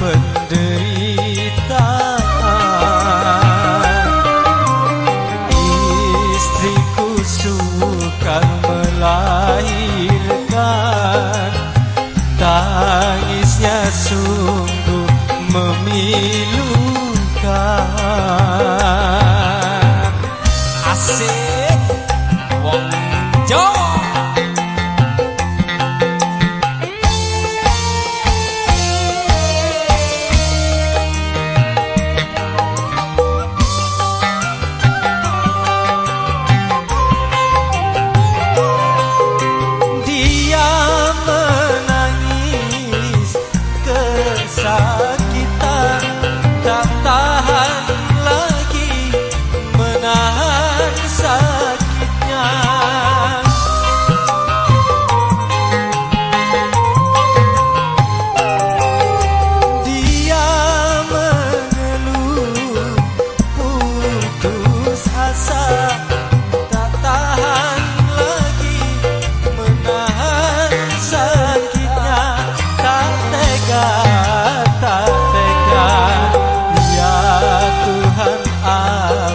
penderitaan Istriku sukar melahirkan. Tangisnya sungguh memilukan.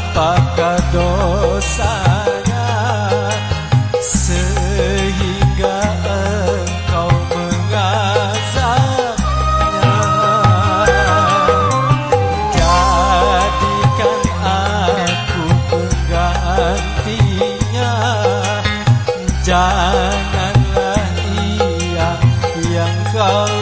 apakah dosanya sehingga engkau mengazabnya jadikan aku penggantinya. Janganlah ia yang kau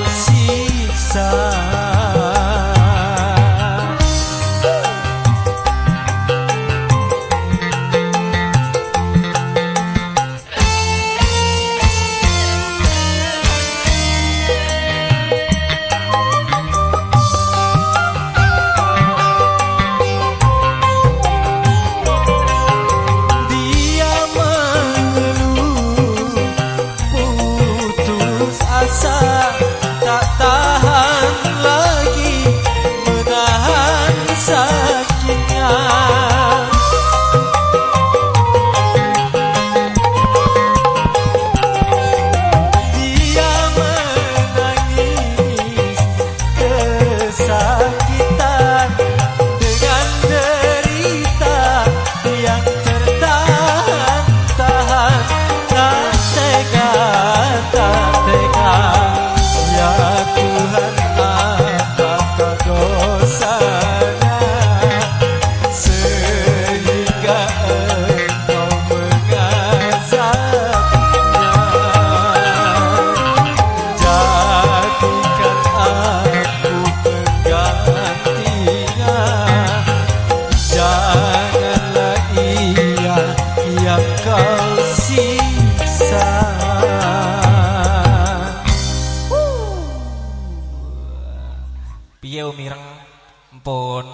mata piye mireng empun